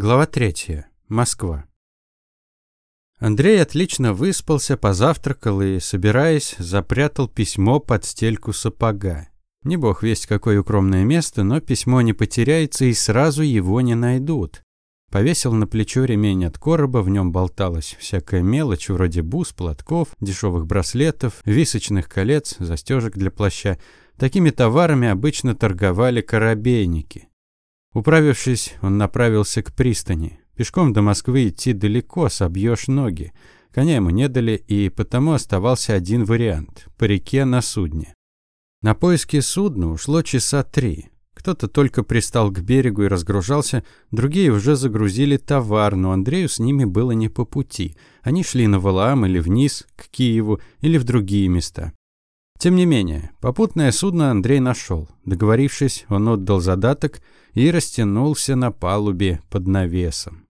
Глава 3. Москва. Андрей отлично выспался, позавтракал и, собираясь, запрятал письмо под стельку сапога. Не бог весть какое укромное место, но письмо не потеряется и сразу его не найдут. Повесил на плечо ремень от короба, в нем болталась всякая мелочь, вроде бус, платков, дешевых браслетов, височных колец, застежек для плаща. Такими товарами обычно торговали корабейники. Управившись, он направился к пристани. Пешком до Москвы идти далеко, собьешь ноги. Коня ему не дали, и потому оставался один вариант – по реке на судне. На поиски судна ушло часа три. Кто-то только пристал к берегу и разгружался, другие уже загрузили товар, но Андрею с ними было не по пути. Они шли на Валаам или вниз, к Киеву, или в другие места. Тем не менее, попутное судно Андрей нашел. Договорившись, он отдал задаток и растянулся на палубе под навесом.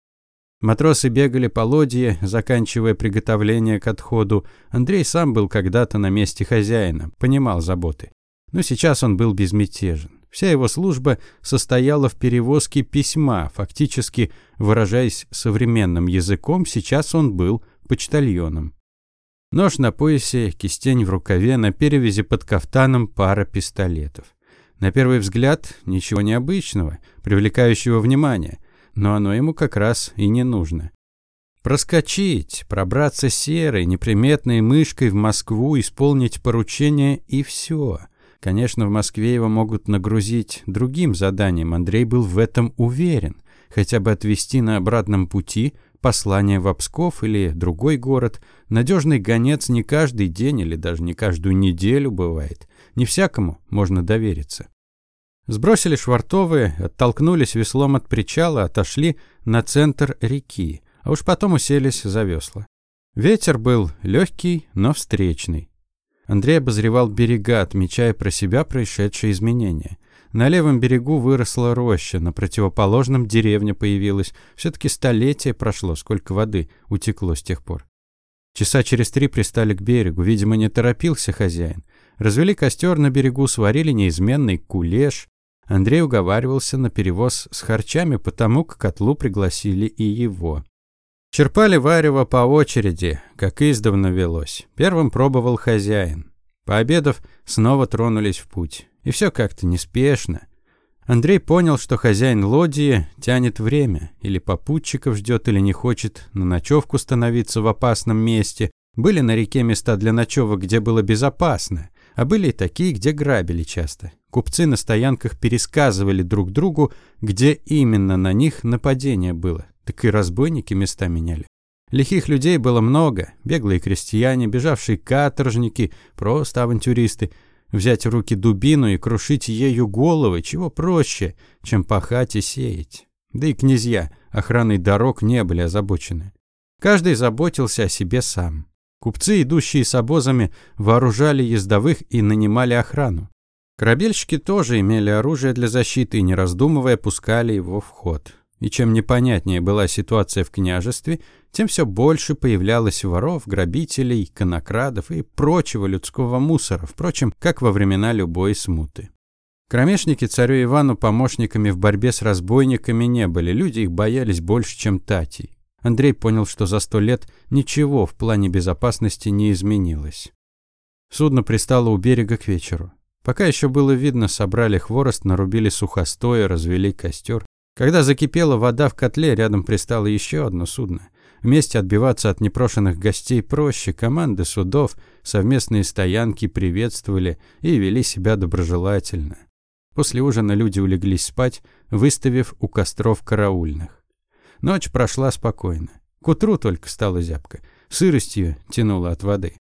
Матросы бегали по лодье, заканчивая приготовление к отходу. Андрей сам был когда-то на месте хозяина, понимал заботы. Но сейчас он был безмятежен. Вся его служба состояла в перевозке письма, фактически, выражаясь современным языком, сейчас он был почтальоном. Нож на поясе, кистень в рукаве, на перевязи под кафтаном пара пистолетов. На первый взгляд ничего необычного, привлекающего внимание, но оно ему как раз и не нужно. Проскочить, пробраться серой, неприметной мышкой в Москву, исполнить поручение и все. Конечно, в Москве его могут нагрузить другим заданием, Андрей был в этом уверен. Хотя бы отвезти на обратном пути послание в Псков или другой город. Надежный гонец не каждый день или даже не каждую неделю бывает. Не всякому можно довериться. Сбросили швартовые, оттолкнулись веслом от причала, отошли на центр реки, а уж потом уселись за весла. Ветер был легкий, но встречный. Андрей обозревал берега, отмечая про себя происшедшие изменения. На левом берегу выросла роща, на противоположном деревня появилась. Все-таки столетие прошло, сколько воды утекло с тех пор. Часа через три пристали к берегу. Видимо, не торопился хозяин. Развели костер на берегу, сварили неизменный кулеш. Андрей уговаривался на перевоз с харчами, потому к котлу пригласили и его. Черпали варево по очереди, как издавна велось. Первым пробовал хозяин. Пообедав, снова тронулись в путь. И все как-то неспешно. Андрей понял, что хозяин лодии тянет время, или попутчиков ждет, или не хочет на ночевку становиться в опасном месте. Были на реке места для ночевок, где было безопасно, а были и такие, где грабили часто. Купцы на стоянках пересказывали друг другу, где именно на них нападение было. Так и разбойники места меняли. Лихих людей было много, беглые крестьяне, бежавшие каторжники, просто авантюристы – Взять в руки дубину и крушить ею головы, чего проще, чем пахать и сеять. Да и князья охраной дорог не были озабочены. Каждый заботился о себе сам. Купцы, идущие с обозами, вооружали ездовых и нанимали охрану. Корабельщики тоже имели оружие для защиты и, не раздумывая, пускали его в ход. И чем непонятнее была ситуация в княжестве, тем все больше появлялось воров, грабителей, конокрадов и прочего людского мусора, впрочем, как во времена любой смуты. Кромешники царю Ивану помощниками в борьбе с разбойниками не были, люди их боялись больше, чем татей. Андрей понял, что за сто лет ничего в плане безопасности не изменилось. Судно пристало у берега к вечеру. Пока еще было видно, собрали хворост, нарубили сухостоя, развели костер. Когда закипела вода в котле, рядом пристало еще одно судно. Вместе отбиваться от непрошенных гостей проще, команды судов, совместные стоянки приветствовали и вели себя доброжелательно. После ужина люди улеглись спать, выставив у костров караульных. Ночь прошла спокойно. К утру только стала зябко. Сыростью тянуло от воды.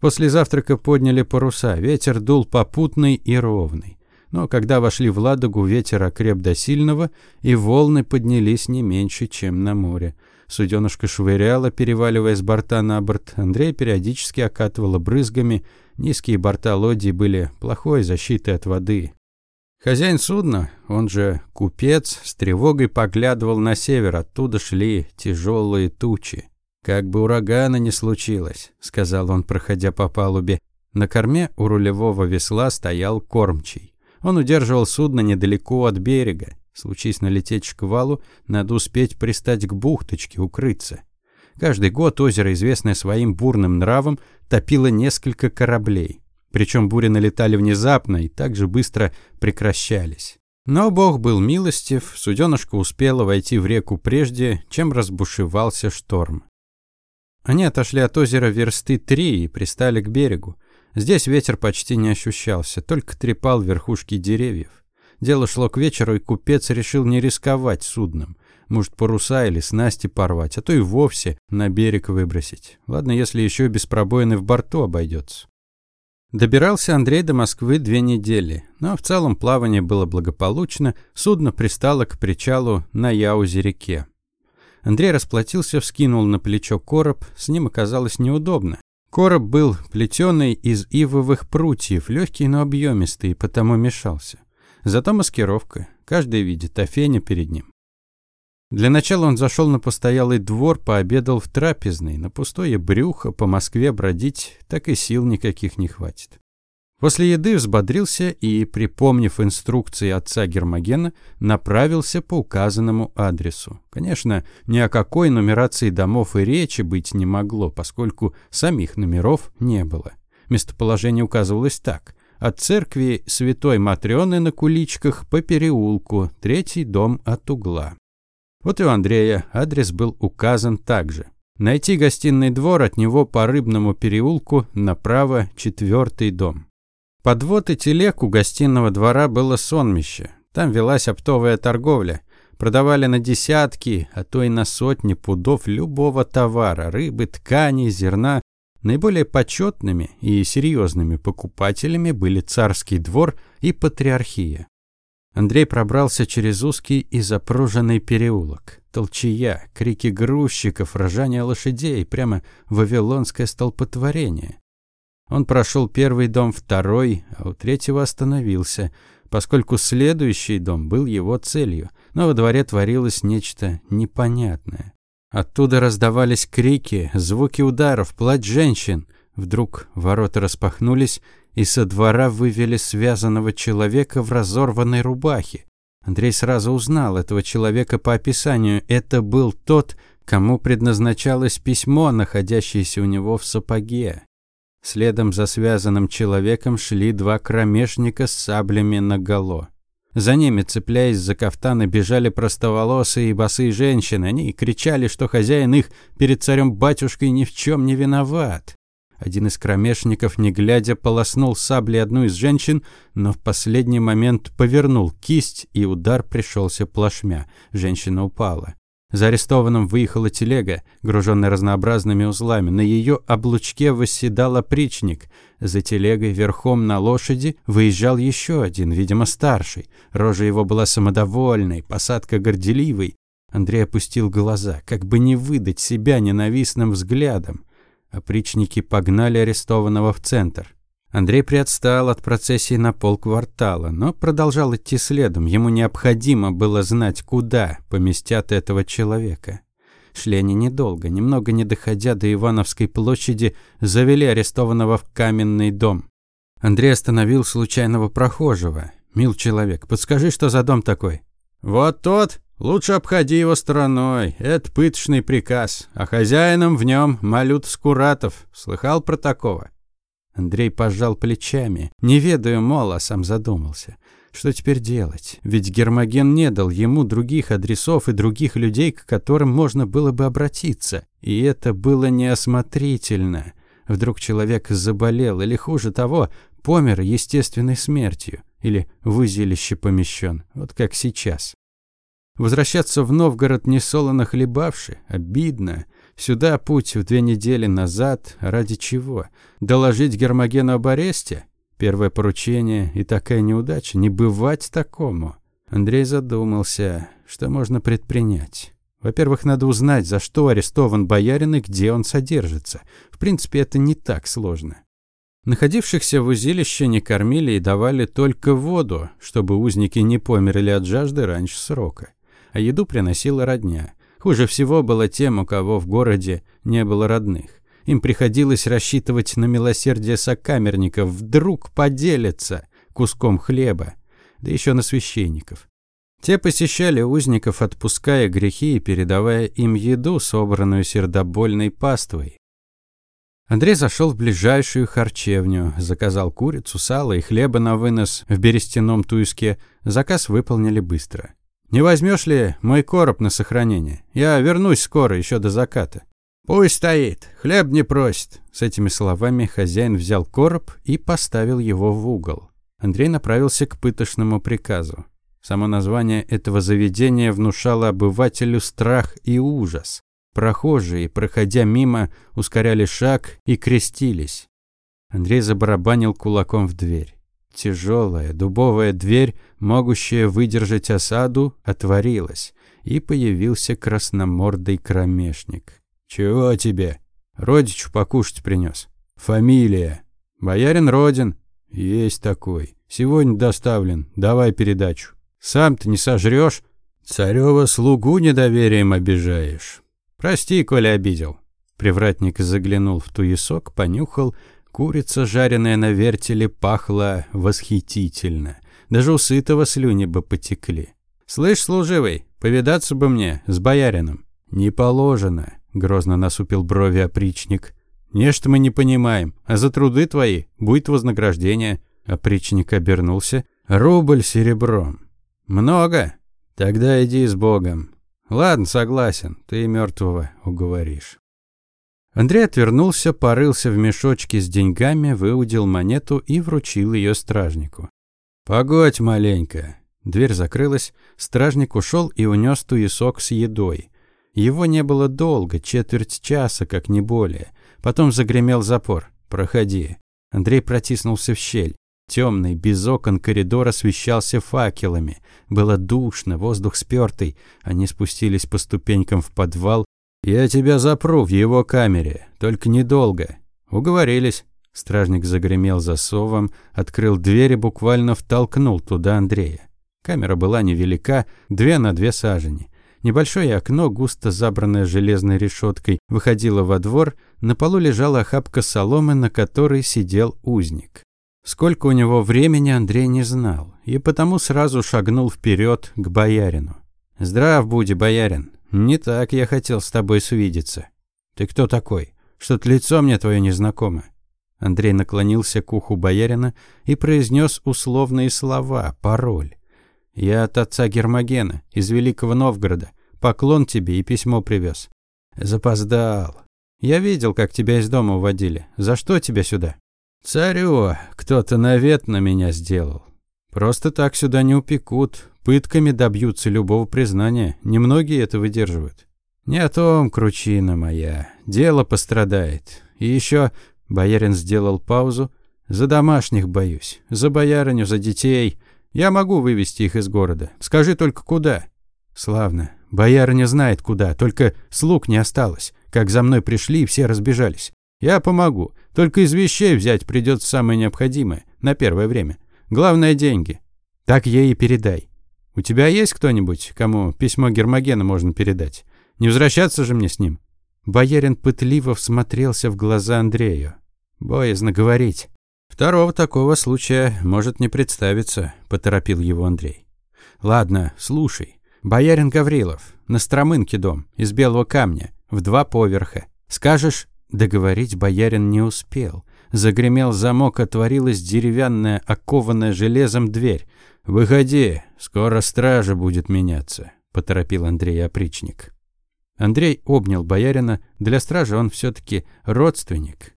После завтрака подняли паруса. Ветер дул попутный и ровный. Но когда вошли в Ладогу, ветер окреп до сильного, и волны поднялись не меньше, чем на море. Суденышко швыряло, переваливая с борта на борт. Андрей периодически окатывало брызгами. Низкие борта лодии были плохой защитой от воды. Хозяин судна, он же купец, с тревогой поглядывал на север. Оттуда шли тяжелые тучи. «Как бы урагана не случилось», — сказал он, проходя по палубе. На корме у рулевого весла стоял кормчий. Он удерживал судно недалеко от берега. Случись налететь шквалу, надо успеть пристать к бухточке, укрыться. Каждый год озеро, известное своим бурным нравом, топило несколько кораблей. Причем бури налетали внезапно и так же быстро прекращались. Но Бог был милостив, суденышко успело войти в реку прежде, чем разбушевался шторм. Они отошли от озера версты три и пристали к берегу. Здесь ветер почти не ощущался, только трепал верхушки деревьев. Дело шло к вечеру, и купец решил не рисковать судном. Может, паруса или снасти порвать, а то и вовсе на берег выбросить. Ладно, если еще без пробоины в борту обойдется. Добирался Андрей до Москвы две недели, но в целом плавание было благополучно, судно пристало к причалу на Яузе-реке. Андрей расплатился, вскинул на плечо короб, с ним оказалось неудобно. Короб был плетеный из ивовых прутьев, легкий, но объемистый, потому мешался. Зато маскировка. Каждый видит, а Феня перед ним. Для начала он зашел на постоялый двор, пообедал в трапезной. На пустое брюхо по Москве бродить так и сил никаких не хватит. После еды взбодрился и, припомнив инструкции отца Гермогена, направился по указанному адресу. Конечно, ни о какой нумерации домов и речи быть не могло, поскольку самих номеров не было. Местоположение указывалось так. От церкви Святой Матрёны на куличках по переулку, третий дом от угла. Вот и у Андрея адрес был указан также. Найти гостиный двор от него по Рыбному переулку направо четвертый дом. Подвод и телег у гостиного двора было сонмище. Там велась оптовая торговля. Продавали на десятки, а то и на сотни пудов любого товара – рыбы, ткани, зерна. Наиболее почетными и серьезными покупателями были царский двор и патриархия. Андрей пробрался через узкий и запруженный переулок. Толчья, крики грузчиков, рожание лошадей, прямо вавилонское столпотворение. Он прошел первый дом, второй, а у третьего остановился, поскольку следующий дом был его целью, но во дворе творилось нечто непонятное. Оттуда раздавались крики, звуки ударов, плач женщин. Вдруг ворота распахнулись, и со двора вывели связанного человека в разорванной рубахе. Андрей сразу узнал этого человека по описанию. Это был тот, кому предназначалось письмо, находящееся у него в сапоге. Следом за связанным человеком шли два кромешника с саблями наголо. За ними, цепляясь за кафтаны, бежали простоволосые и босые женщины. Они кричали, что хозяин их перед царем-батюшкой ни в чем не виноват. Один из кромешников, не глядя, полоснул саблей одну из женщин, но в последний момент повернул кисть, и удар пришелся плашмя. Женщина упала. За арестованным выехала телега, груженная разнообразными узлами. На ее облучке восседал опричник. За телегой верхом на лошади выезжал еще один, видимо, старший. Рожа его была самодовольной, посадка горделивой. Андрей опустил глаза, как бы не выдать себя ненавистным взглядом. Опричники погнали арестованного в центр. Андрей приотстал от процессии на полквартала, но продолжал идти следом. Ему необходимо было знать, куда поместят этого человека. Шли они недолго, немного не доходя до Ивановской площади, завели арестованного в каменный дом. Андрей остановил случайного прохожего. «Мил человек, подскажи, что за дом такой?» «Вот тот. Лучше обходи его стороной. Это пыточный приказ. А хозяином в нем Малют Скуратов. Слыхал про такого?» Андрей пожал плечами. Не ведаю, мол, а сам задумался. Что теперь делать? Ведь Гермоген не дал ему других адресов и других людей, к которым можно было бы обратиться. И это было неосмотрительно. Вдруг человек заболел, или хуже того, помер естественной смертью, или в узилище помещен, вот как сейчас. Возвращаться в Новгород не солоно хлебавши, обидно. Сюда путь в две недели назад. Ради чего? Доложить Гермогену об аресте? Первое поручение и такая неудача. Не бывать такому. Андрей задумался, что можно предпринять. Во-первых, надо узнать, за что арестован боярин и где он содержится. В принципе, это не так сложно. Находившихся в узилище не кормили и давали только воду, чтобы узники не померли от жажды раньше срока. А еду приносила родня. Хуже всего было тем, у кого в городе не было родных. Им приходилось рассчитывать на милосердие сокамерников, вдруг поделятся куском хлеба, да еще на священников. Те посещали узников, отпуская грехи и передавая им еду, собранную сердобольной паствой. Андрей зашел в ближайшую харчевню, заказал курицу, сало и хлеба на вынос в берестяном туиске. Заказ выполнили быстро. «Не возьмешь ли мой короб на сохранение? Я вернусь скоро, еще до заката». «Пусть стоит, хлеб не просит». С этими словами хозяин взял короб и поставил его в угол. Андрей направился к пытошному приказу. Само название этого заведения внушало обывателю страх и ужас. Прохожие, проходя мимо, ускоряли шаг и крестились. Андрей забарабанил кулаком в дверь. Тяжелая дубовая дверь, могущая выдержать осаду, отворилась, и появился красномордый кромешник. «Чего тебе?» «Родичу покушать принес. «Фамилия?» «Боярин Родин». «Есть такой. Сегодня доставлен. Давай передачу». Сам ты не сожрёшь, царёва слугу недоверием обижаешь. Прости, коли обидел. Привратник заглянул в туесок, понюхал. Курица, жареная на вертеле, пахла восхитительно. Даже у сытого слюни бы потекли. «Слышь, служивый, повидаться бы мне с боярином». «Не положено», — грозно насупил брови опричник. «Нечто мы не понимаем, а за труды твои будет вознаграждение». Опричник обернулся. «Рубль серебром. «Много? Тогда иди с Богом. Ладно, согласен, ты мертвого уговоришь». Андрей отвернулся, порылся в мешочке с деньгами, выудил монету и вручил ее стражнику. «Погодь маленько». Дверь закрылась, стражник ушел и унес туесок с едой. Его не было долго, четверть часа, как не более. Потом загремел запор. «Проходи». Андрей протиснулся в щель. Темный, без окон коридор освещался факелами. Было душно, воздух спёртый. Они спустились по ступенькам в подвал. «Я тебя запру в его камере, только недолго». «Уговорились». Стражник загремел засовом, открыл дверь и буквально втолкнул туда Андрея. Камера была невелика, две на две сажени. Небольшое окно, густо забранное железной решеткой, выходило во двор, на полу лежала охапка соломы, на которой сидел узник. Сколько у него времени Андрей не знал, и потому сразу шагнул вперед к боярину. «Здрав буди, боярин. Не так я хотел с тобой свидеться. Ты кто такой? Что-то лицо мне твое незнакомо». Андрей наклонился к уху боярина и произнес условные слова, пароль. «Я от отца Гермогена, из Великого Новгорода. Поклон тебе и письмо привез». «Запоздал. Я видел, как тебя из дома уводили. За что тебя сюда?» «Царю, кто-то навет на меня сделал. Просто так сюда не упекут, пытками добьются любого признания, немногие это выдерживают. Не о том, кручина моя, дело пострадает. И еще, боярин сделал паузу, за домашних боюсь, за боярыню, за детей. Я могу вывести их из города. Скажи только куда. Славно. Боярыня знает куда, только слуг не осталось. Как за мной пришли, все разбежались. Я помогу. Только из вещей взять придется самое необходимое, на первое время. Главное – деньги. Так ей и передай. У тебя есть кто-нибудь, кому письмо Гермогена можно передать? Не возвращаться же мне с ним?» Боярин пытливо всмотрелся в глаза Андрею. «Боязно говорить». «Второго такого случая может не представиться», – поторопил его Андрей. «Ладно, слушай. Боярин Гаврилов, на Стромынке дом, из белого камня, в два поверха. Скажешь, Договорить боярин не успел. Загремел замок, отворилась деревянная, окованная железом дверь. «Выходи, скоро стража будет меняться», – поторопил Андрей опричник. Андрей обнял боярина, для стражи он все-таки родственник.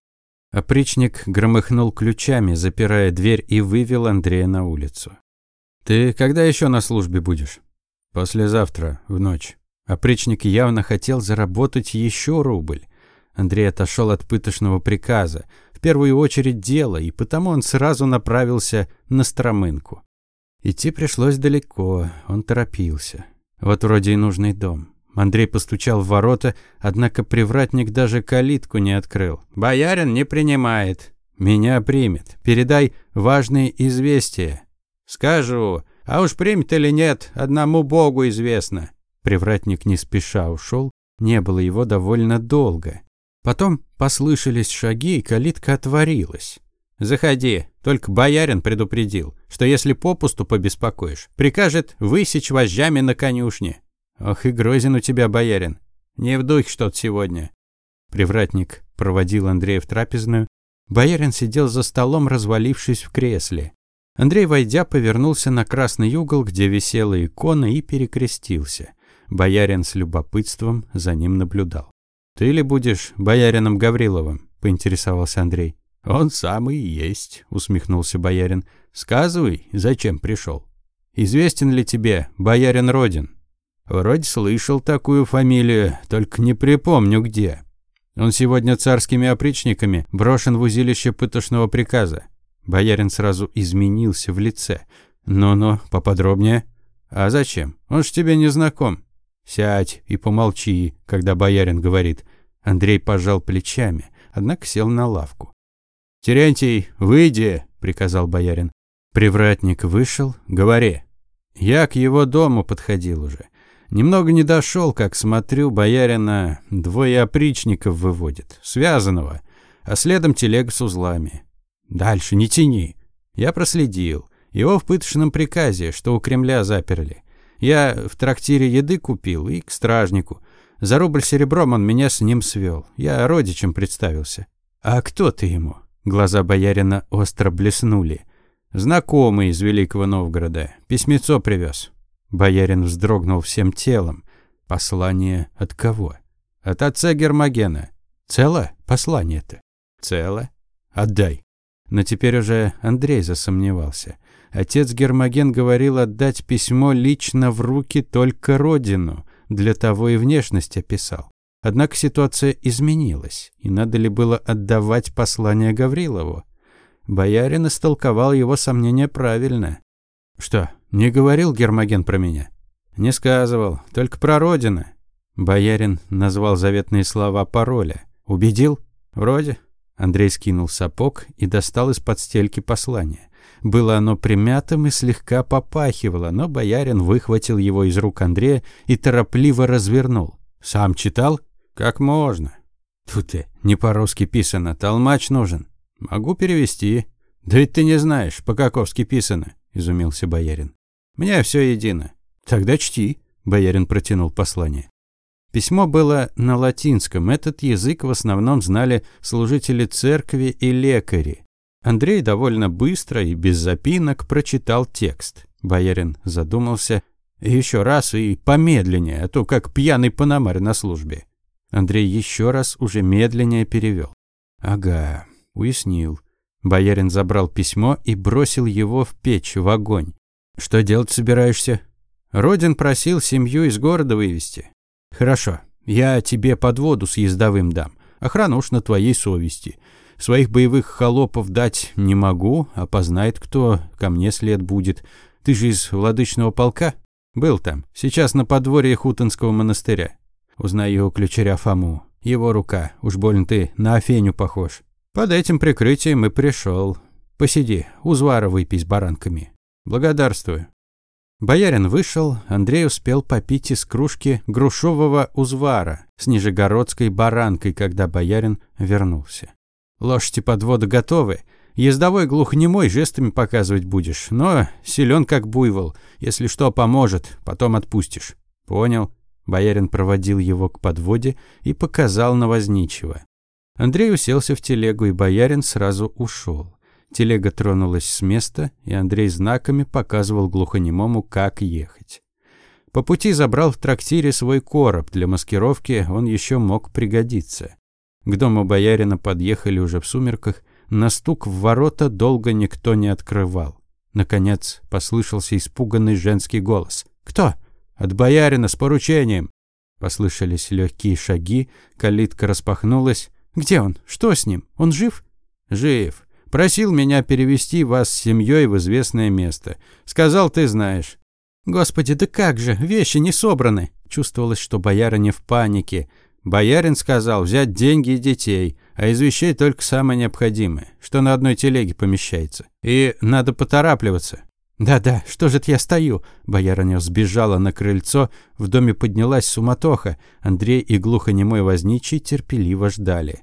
Опричник громыхнул ключами, запирая дверь, и вывел Андрея на улицу. «Ты когда еще на службе будешь?» «Послезавтра, в ночь». Опричник явно хотел заработать еще рубль. Андрей отошел от пытошного приказа, в первую очередь дело, и потому он сразу направился на Стромынку. Идти пришлось далеко, он торопился. Вот вроде и нужный дом. Андрей постучал в ворота, однако привратник даже калитку не открыл. «Боярин не принимает». «Меня примет. Передай важные известия». «Скажу. А уж примет или нет, одному Богу известно». Привратник не спеша ушел. Не было его довольно долго. Потом послышались шаги, и калитка отворилась. Заходи, только боярин предупредил, что если попусту побеспокоишь, прикажет высечь вожжами на конюшне. Ох и грозен у тебя, боярин. Не в духе что-то сегодня. Привратник проводил Андрея в трапезную. Боярин сидел за столом, развалившись в кресле. Андрей, войдя, повернулся на красный угол, где висела икона, и перекрестился. Боярин с любопытством за ним наблюдал. «Ты ли будешь боярином Гавриловым?» – поинтересовался Андрей. «Он самый и есть», – усмехнулся боярин. «Сказывай, зачем пришел? Известен ли тебе боярин Родин?» «Вроде слышал такую фамилию, только не припомню где. Он сегодня царскими опричниками брошен в узилище пытошного приказа. Боярин сразу изменился в лице. «Ну-ну, поподробнее». «А зачем? Он ж тебе не знаком». «Сядь и помолчи, когда боярин говорит». Андрей пожал плечами, однако сел на лавку. «Терентий, выйди!» – приказал боярин. Привратник вышел. «Говори». Я к его дому подходил уже. Немного не дошел, как смотрю, боярина двое опричников выводит, связанного, а следом телега с узлами. Дальше не тяни. Я проследил. Его в пыточном приказе, что у Кремля заперли. Я в трактире еды купил и к стражнику. За рубль серебром он меня с ним свел. Я родичем представился. А кто ты ему? Глаза боярина остро блеснули. Знакомый из Великого Новгорода. Письмецо привез. Боярин вздрогнул всем телом. Послание от кого? От отца Гермогена. Цело послание-то? Цело. Отдай. Но теперь уже Андрей засомневался. Отец Гермоген говорил отдать письмо лично в руки только родину. Для того и внешность описал. Однако ситуация изменилась, и надо ли было отдавать послание Гаврилову? Боярин истолковал его сомнения правильно. «Что, не говорил Гермоген про меня?» «Не сказывал, только про родину». Боярин назвал заветные слова пароля. «Убедил?» «Вроде». Андрей скинул сапог и достал из-под стельки послание. Было оно примятым и слегка попахивало, но боярин выхватил его из рук Андрея и торопливо развернул. «Сам читал?» «Как можно?» «Тут и не по-русски писано, толмач нужен». «Могу перевести». «Да ведь ты не знаешь, по-каковски писано», – изумился боярин. «Мне все едино». «Тогда чти», – боярин протянул послание. Письмо было на латинском. Этот язык в основном знали служители церкви и лекари. Андрей довольно быстро и без запинок прочитал текст. Боярин задумался. Еще раз и помедленнее, а то как пьяный пономарь на службе. Андрей еще раз уже медленнее перевел. Ага, уяснил. Боярин забрал письмо и бросил его в печь, в огонь. «Что делать собираешься?» Родин просил семью из города вывести. «Хорошо, я тебе подводу с ездовым дам. Охрана уж на твоей совести. Своих боевых холопов дать не могу, опознает кто, ко мне след будет. Ты же из владычного полка? Был там. Сейчас на подворье Хутонского монастыря. Узнаю ключаря Фому. Его рука. Уж больно ты на Афеню похож. Под этим прикрытием и пришел. Посиди, узвара выпей с баранками. Благодарствую. Боярин вышел, Андрей успел попить из кружки грушового узвара с нижегородской баранкой, когда боярин вернулся. Лошади подвода готовы. Ездовой глухнемой жестами показывать будешь, но силен как буйвол. Если что, поможет, потом отпустишь. Понял. Боярин проводил его к подводе и показал на возничего. Андрей уселся в телегу, и боярин сразу ушел. Телега тронулась с места, и Андрей знаками показывал глухонемому, как ехать. По пути забрал в трактире свой короб. Для маскировки он еще мог пригодиться. К дому боярина подъехали уже в сумерках. На стук в ворота долго никто не открывал. Наконец послышался испуганный женский голос. «Кто?» «От боярина с поручением!» Послышались легкие шаги, калитка распахнулась. «Где он? Что с ним? Он жив?» «Жив. Просил меня перевести вас с семьей в известное место. Сказал, ты знаешь. Господи, да как же, вещи не собраны. Чувствовалось, что боярин в панике. Боярин сказал взять деньги и детей, а из вещей только самое необходимое, что на одной телеге помещается. И надо поторапливаться. «Да-да, что же это я стою?» Боярыня сбежала на крыльцо, в доме поднялась суматоха. Андрей и глухонемой возничий терпеливо ждали.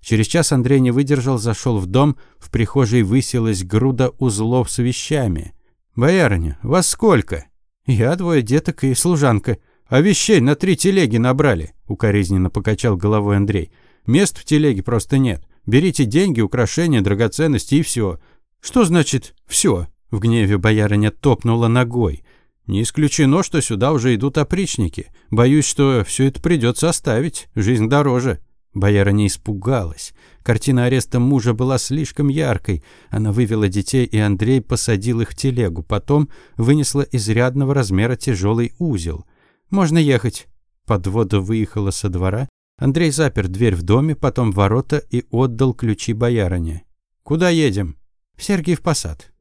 Через час Андрей не выдержал, зашел в дом, в прихожей высилась груда узлов с вещами. «Боярыня, вас сколько?» «Я двое деток и служанка. А вещей на три телеги набрали», — укоризненно покачал головой Андрей. «Мест в телеге просто нет. Берите деньги, украшения, драгоценности и все». «Что значит «все»?» — в гневе боярыня топнула ногой. «Не исключено, что сюда уже идут опричники. Боюсь, что все это придется оставить. Жизнь дороже». Бояра не испугалась. Картина ареста мужа была слишком яркой. Она вывела детей, и Андрей посадил их в телегу. Потом вынесла изрядного размера тяжелый узел. «Можно ехать». Подвода выехала со двора. Андрей запер дверь в доме, потом ворота и отдал ключи боярине. «Куда едем?» «В Сергиев Посад».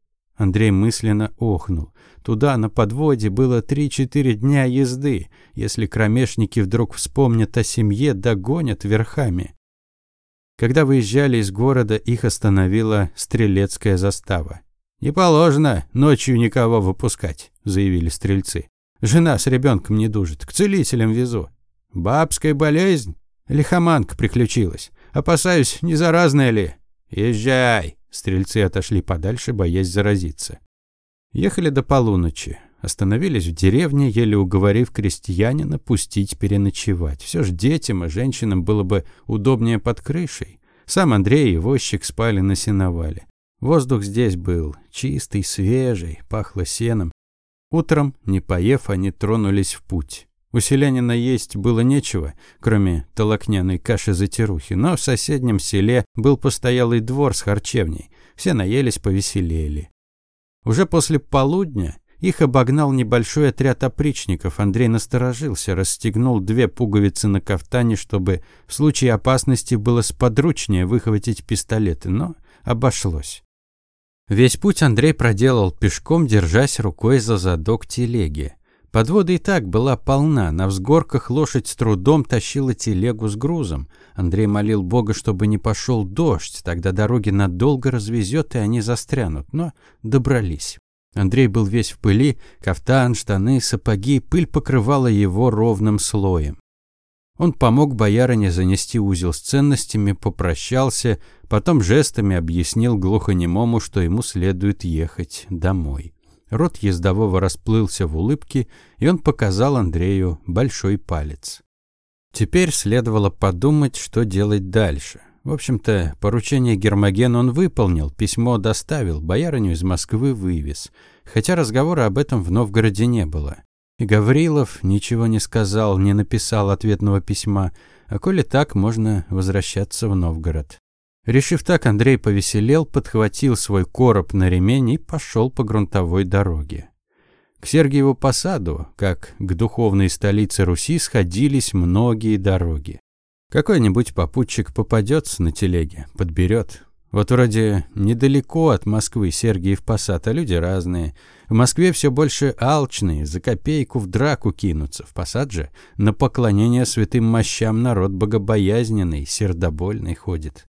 Андрей мысленно охнул. Туда, на подводе, было три-четыре дня езды. Если кромешники вдруг вспомнят о семье, догонят верхами. Когда выезжали из города, их остановила стрелецкая застава. «Не положено ночью никого выпускать», — заявили стрельцы. «Жена с ребенком не дужит, к целителям везу». «Бабская болезнь?» «Лихоманка приключилась. Опасаюсь, не заразная ли?» «Езжай!» Стрельцы отошли подальше, боясь заразиться. Ехали до полуночи. Остановились в деревне, еле уговорив крестьянина пустить переночевать. Все же детям и женщинам было бы удобнее под крышей. Сам Андрей и возчик спали на сеновале. Воздух здесь был чистый, свежий, пахло сеном. Утром, не поев, они тронулись в путь. У селянина есть было нечего, кроме толокняной каши-затирухи, но в соседнем селе был постоялый двор с харчевней. Все наелись, повеселели. Уже после полудня их обогнал небольшой отряд опричников. Андрей насторожился, расстегнул две пуговицы на кафтане, чтобы в случае опасности было сподручнее выхватить пистолеты, но обошлось. Весь путь Андрей проделал пешком, держась рукой за задок телеги. Подвода и так была полна, на взгорках лошадь с трудом тащила телегу с грузом. Андрей молил Бога, чтобы не пошел дождь, тогда дороги надолго развезет, и они застрянут, но добрались. Андрей был весь в пыли, кафтан, штаны, сапоги, пыль покрывала его ровным слоем. Он помог боярине занести узел с ценностями, попрощался, потом жестами объяснил глухонемому, что ему следует ехать домой. Рот ездового расплылся в улыбке, и он показал Андрею большой палец. Теперь следовало подумать, что делать дальше. В общем-то, поручение Гермоген он выполнил, письмо доставил, боярыню из Москвы вывез. Хотя разговора об этом в Новгороде не было. И Гаврилов ничего не сказал, не написал ответного письма, а коли так, можно возвращаться в Новгород. Решив так, Андрей повеселел, подхватил свой короб на ремень и пошел по грунтовой дороге. К Сергиеву посаду, как к духовной столице Руси, сходились многие дороги. Какой-нибудь попутчик попадется на телеге, подберет. Вот вроде недалеко от Москвы Сергиев посад, а люди разные. В Москве все больше алчные, за копейку в драку кинутся. В посад же на поклонение святым мощам народ богобоязненный, сердобольный ходит.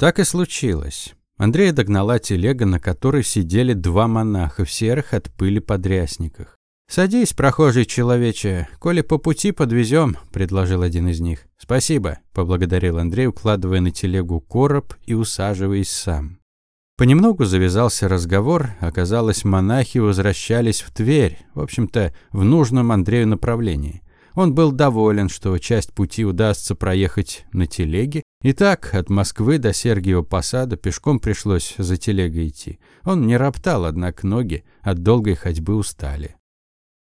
Так и случилось. Андрея догнала телега, на которой сидели два монаха в серых от пыли подрясниках. «Садись, прохожий человече, коли по пути подвезем», — предложил один из них. «Спасибо», — поблагодарил Андрей, укладывая на телегу короб и усаживаясь сам. Понемногу завязался разговор, оказалось, монахи возвращались в Тверь, в общем-то, в нужном Андрею направлении. Он был доволен, что часть пути удастся проехать на телеге. И так, от Москвы до Сергиева Посада пешком пришлось за телегой идти. Он не роптал, однако ноги от долгой ходьбы устали.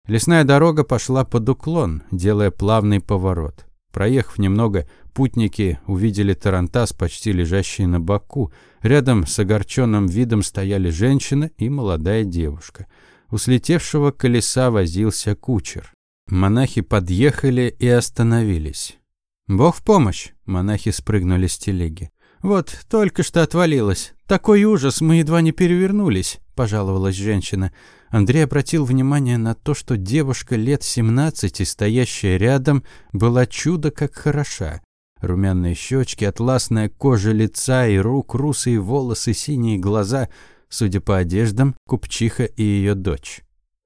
Лесная дорога пошла под уклон, делая плавный поворот. Проехав немного, путники увидели тарантас, почти лежащий на боку. Рядом с огорченным видом стояли женщина и молодая девушка. У слетевшего колеса возился кучер. Монахи подъехали и остановились. «Бог в помощь!» – монахи спрыгнули с телеги. «Вот, только что отвалилось. Такой ужас, мы едва не перевернулись», – пожаловалась женщина. Андрей обратил внимание на то, что девушка лет семнадцати, стоящая рядом, была чудо как хороша. Румяные щечки, атласная кожа лица и рук, русые волосы, синие глаза. Судя по одеждам, купчиха и ее дочь.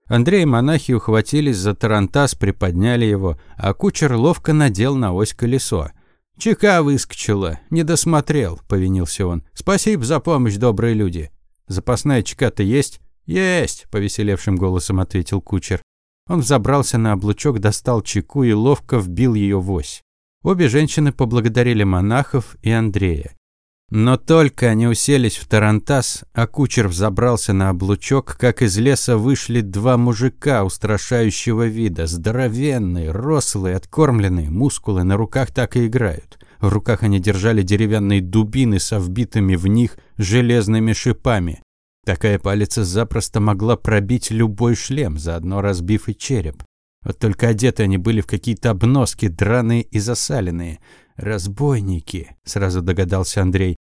Андрей и монахи ухватились за тарантас, приподняли его, а кучер ловко надел на ось колесо. «Чека выскочила, не досмотрел», – повинился он. «Спасибо за помощь, добрые люди». «Запасная чека-то есть?» «Есть», – повеселевшим голосом ответил кучер. Он взобрался на облучок, достал чеку и ловко вбил ее в ось. Обе женщины поблагодарили монахов и Андрея. Но только они уселись в тарантас, а кучер взобрался на облучок, как из леса вышли два мужика устрашающего вида, здоровенные, рослые, откормленные, мускулы на руках так и играют. В руках они держали деревянные дубины со вбитыми в них железными шипами. Такая палица запросто могла пробить любой шлем, заодно разбив и череп. Вот только одеты они были в какие-то обноски, драные и засаленные. «Разбойники», — сразу догадался Андрей.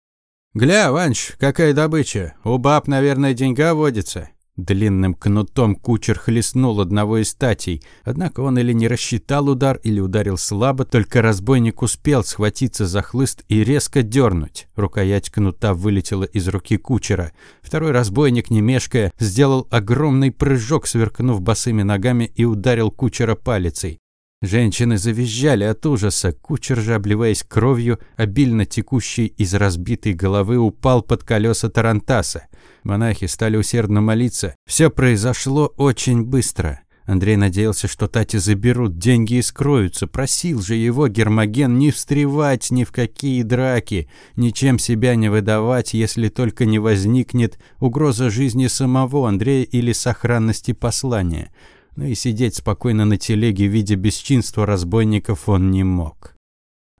«Гля, Ванч, какая добыча! У баб, наверное, деньга водится». Длинным кнутом кучер хлестнул одного из статей. Однако он или не рассчитал удар, или ударил слабо, только разбойник успел схватиться за хлыст и резко дернуть. Рукоять кнута вылетела из руки кучера. Второй разбойник, не мешкая, сделал огромный прыжок, сверкнув босыми ногами и ударил кучера палицей. Женщины завизжали от ужаса. Кучер же, обливаясь кровью, обильно текущей из разбитой головы, упал под колеса Тарантаса. Монахи стали усердно молиться. Все произошло очень быстро. Андрей надеялся, что Тати заберут, деньги и скроются. Просил же его Гермоген не встревать ни в какие драки, ничем себя не выдавать, если только не возникнет угроза жизни самого Андрея или сохранности послания но и сидеть спокойно на телеге, видя бесчинство разбойников, он не мог.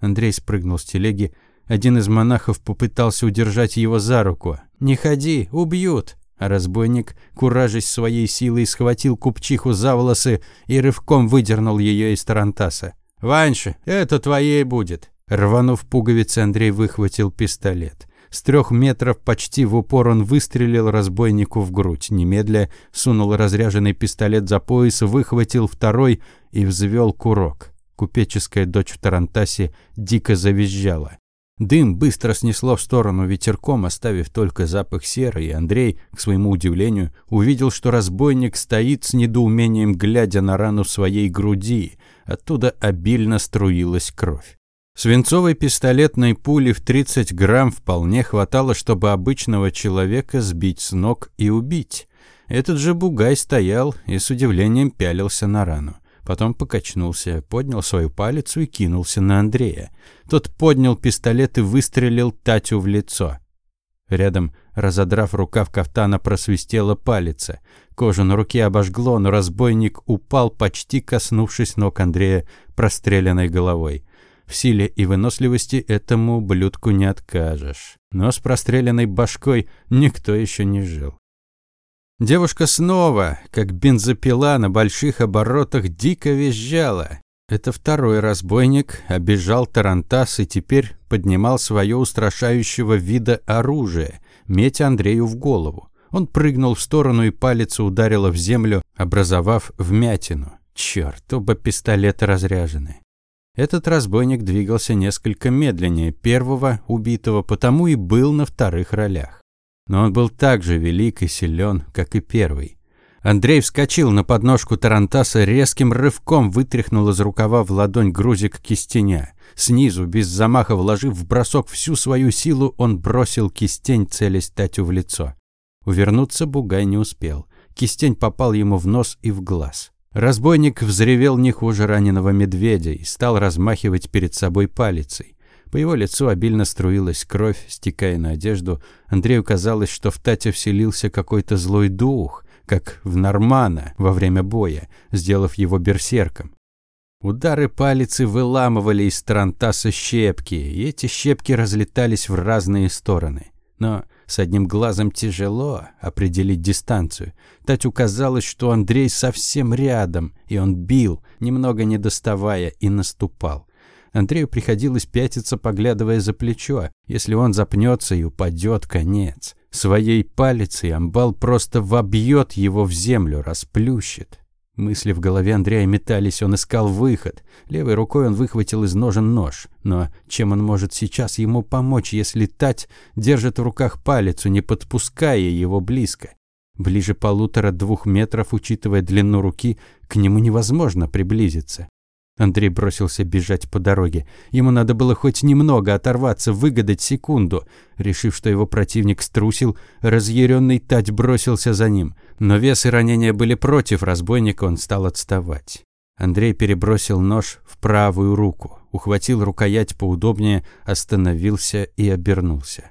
Андрей спрыгнул с телеги. Один из монахов попытался удержать его за руку. «Не ходи, убьют!» А разбойник, куражась своей силой, схватил купчиху за волосы и рывком выдернул ее из тарантаса. «Ваньша, это твоей будет!» Рванув пуговицы, Андрей выхватил пистолет. С трех метров почти в упор он выстрелил разбойнику в грудь. Немедля сунул разряженный пистолет за пояс, выхватил второй и взвел курок. Купеческая дочь в Тарантасе дико завизжала. Дым быстро снесло в сторону ветерком, оставив только запах серы, и Андрей, к своему удивлению, увидел, что разбойник стоит с недоумением, глядя на рану своей груди. Оттуда обильно струилась кровь. Свинцовой пистолетной пули в 30 грамм вполне хватало, чтобы обычного человека сбить с ног и убить. Этот же бугай стоял и с удивлением пялился на рану. Потом покачнулся, поднял свою палицу и кинулся на Андрея. Тот поднял пистолет и выстрелил Татю в лицо. Рядом, разодрав рукав кафтана, просвистела палица. Кожу на руке обожгло, но разбойник упал, почти коснувшись ног Андрея простреленной головой. В силе и выносливости этому блюдку не откажешь. Но с простреленной башкой никто еще не жил. Девушка снова, как бензопила на больших оборотах, дико визжала. Это второй разбойник обижал Тарантас и теперь поднимал свое устрашающего вида оружие, метя Андрею в голову. Он прыгнул в сторону и палец ударила в землю, образовав вмятину. Черт, оба пистолета разряжены. Этот разбойник двигался несколько медленнее первого убитого, потому и был на вторых ролях. Но он был так же велик и силен, как и первый. Андрей вскочил на подножку Тарантаса, резким рывком вытряхнул из рукава в ладонь грузик кистеня. Снизу, без замаха вложив в бросок всю свою силу, он бросил кистень, целясь Татю в лицо. Увернуться Бугай не успел. Кистень попал ему в нос и в глаз. Разбойник взревел не хуже раненого медведя и стал размахивать перед собой палицей. По его лицу обильно струилась кровь, стекая на одежду. Андрею казалось, что в Тате вселился какой-то злой дух, как в Нормана во время боя, сделав его берсерком. Удары палицы выламывали из Тарантаса щепки, и эти щепки разлетались в разные стороны. Но с одним глазом тяжело определить дистанцию. Татю казалось, что Андрей совсем рядом, и он бил, немного не доставая, и наступал. Андрею приходилось пятиться, поглядывая за плечо. Если он запнется и упадет, конец. Своей палицей амбал просто вобьет его в землю, расплющит. Мысли в голове Андрея метались, он искал выход. Левой рукой он выхватил из ножен нож. Но чем он может сейчас ему помочь, если Тать держит в руках палицу, не подпуская его близко? Ближе полутора-двух метров, учитывая длину руки, к нему невозможно приблизиться. Андрей бросился бежать по дороге. Ему надо было хоть немного оторваться, выгадать секунду. Решив, что его противник струсил, разъяренный Тать бросился за ним. Но вес и ранения были против разбойника, он стал отставать. Андрей перебросил нож в правую руку, ухватил рукоять поудобнее, остановился и обернулся.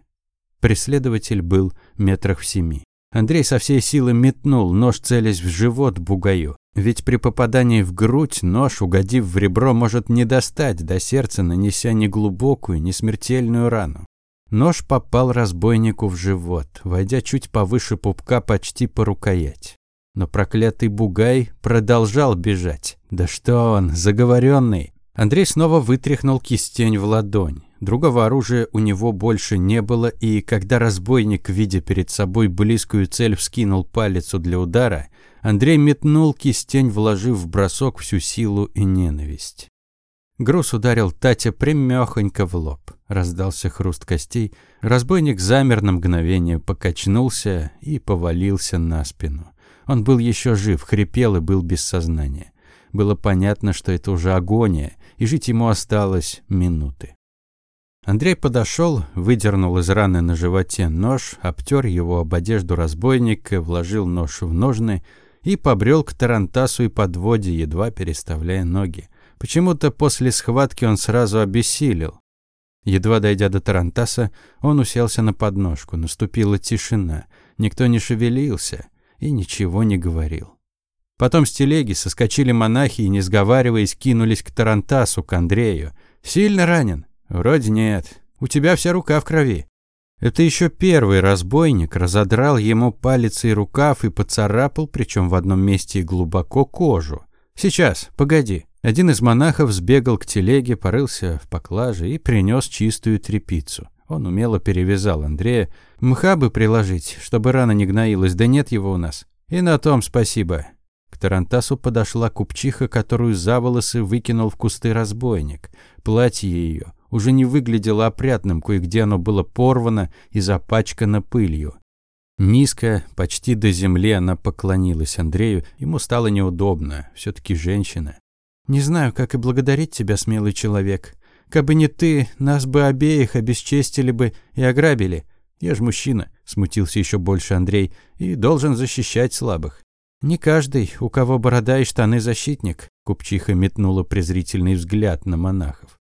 Преследователь был метрах в семи. Андрей со всей силы метнул нож, целясь в живот бугаю. Ведь при попадании в грудь нож, угодив в ребро, может не достать до сердца, нанеся ни глубокую, ни смертельную рану. Нож попал разбойнику в живот, войдя чуть повыше пупка почти по рукоять. Но проклятый бугай продолжал бежать. Да что он, заговоренный! Андрей снова вытряхнул кистень в ладонь. Другого оружия у него больше не было, и когда разбойник, видя перед собой близкую цель, вскинул палец для удара, Андрей метнул кистень, вложив в бросок всю силу и ненависть. Груз ударил Татя прямёхонько в лоб. Раздался хруст костей. Разбойник замер на мгновение, покачнулся и повалился на спину. Он был еще жив, хрипел и был без сознания. Было понятно, что это уже агония, и жить ему осталось минуты. Андрей подошел, выдернул из раны на животе нож, обтер его об одежду разбойника, вложил нож в ножны и побрел к Тарантасу и подводе, едва переставляя ноги. Почему-то после схватки он сразу обессилел. Едва дойдя до Тарантаса, он уселся на подножку. Наступила тишина. Никто не шевелился и ничего не говорил. Потом с телеги соскочили монахи и, не сговариваясь, кинулись к Тарантасу, к Андрею. «Сильно ранен?» «Вроде нет. У тебя вся рука в крови». Это еще первый разбойник разодрал ему палец и рукав и поцарапал, причем в одном месте глубоко кожу. «Сейчас, погоди». Один из монахов сбегал к телеге, порылся в поклаже и принес чистую тряпицу. Он умело перевязал Андрея. «Мха бы приложить, чтобы рана не гноилась, да нет его у нас. И на том спасибо». К Тарантасу подошла купчиха, которую за волосы выкинул в кусты разбойник. Платье ее уже не выглядело опрятным, кое-где оно было порвано и запачкано пылью. Низко, почти до земли, она поклонилась Андрею. Ему стало неудобно, все таки женщина. «Не знаю, как и благодарить тебя, смелый человек. Кабы не ты, нас бы обеих обесчестили бы и ограбили. Я ж мужчина», — смутился еще больше Андрей, — «и должен защищать слабых». «Не каждый, у кого борода и штаны защитник», — купчиха метнула презрительный взгляд на монахов.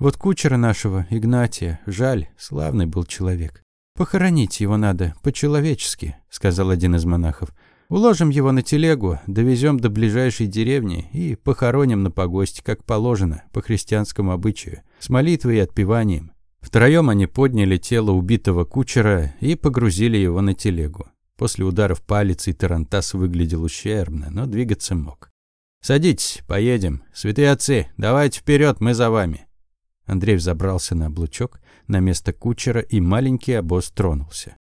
Вот кучера нашего, Игнатия, жаль, славный был человек. Похоронить его надо, по-человечески, сказал один из монахов. Уложим его на телегу, довезем до ближайшей деревни и похороним на погосте, как положено, по христианскому обычаю, с молитвой и отпеванием. Втроем они подняли тело убитого кучера и погрузили его на телегу. После ударов палицей Тарантас выглядел ущербно, но двигаться мог. «Садитесь, поедем. Святые отцы, давайте вперед, мы за вами». Андрей взобрался на облучок, на место кучера, и маленький обоз тронулся.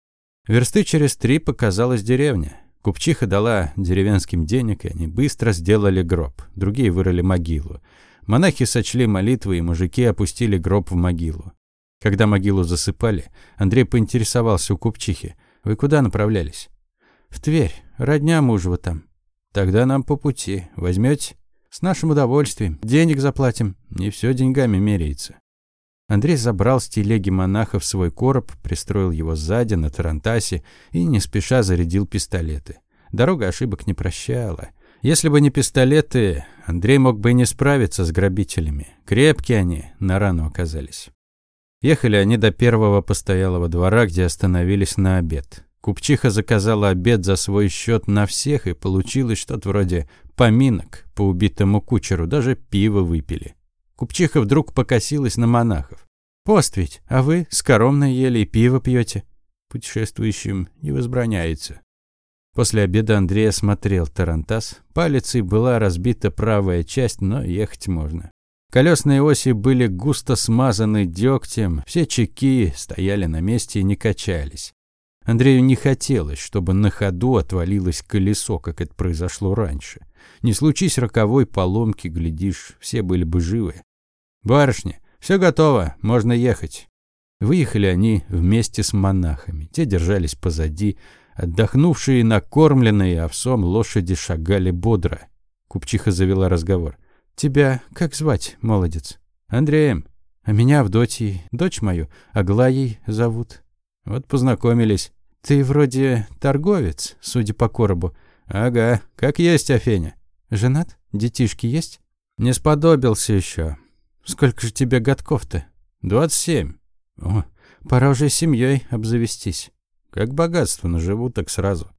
Версты через три показалась деревня. Купчиха дала деревенским денег, и они быстро сделали гроб. Другие вырыли могилу. Монахи сочли молитвы, и мужики опустили гроб в могилу. Когда могилу засыпали, Андрей поинтересовался у купчихи. «Вы куда направлялись?» «В Тверь. Родня мужева там». «Тогда нам по пути. Возьмете?» С нашим удовольствием. Денег заплатим. Не все деньгами меряется. Андрей забрал с телеги монаха в свой короб, пристроил его сзади на тарантасе и не спеша зарядил пистолеты. Дорога ошибок не прощала. Если бы не пистолеты, Андрей мог бы и не справиться с грабителями. Крепкие они на рану оказались. Ехали они до первого постоялого двора, где остановились на обед. Купчиха заказала обед за свой счет на всех, и получилось что-то вроде поминок по убитому кучеру, даже пиво выпили. Купчиха вдруг покосилась на монахов. «Пост ведь, а вы скоромно ели и пиво пьете. Путешествующим не возбраняется». После обеда Андрей осмотрел Тарантас. Палицей была разбита правая часть, но ехать можно. Колесные оси были густо смазаны дегтем, все чеки стояли на месте и не качались. Андрею не хотелось, чтобы на ходу отвалилось колесо, как это произошло раньше. Не случись роковой поломки, глядишь, все были бы живы. «Барышня, все готово, можно ехать». Выехали они вместе с монахами. Те держались позади. Отдохнувшие, накормленные овсом лошади шагали бодро. Купчиха завела разговор. Тебя как звать, молодец? Андреем. А меня Авдотьей, дочь мою, Аглаей зовут. Вот познакомились. Ты вроде торговец, судя по коробу. Ага, как есть, Афеня. Женат? Детишки есть? Не сподобился еще. Сколько же тебе годков-то? Двадцать семь. О, пора уже семьей обзавестись. Как богатство наживу, так сразу.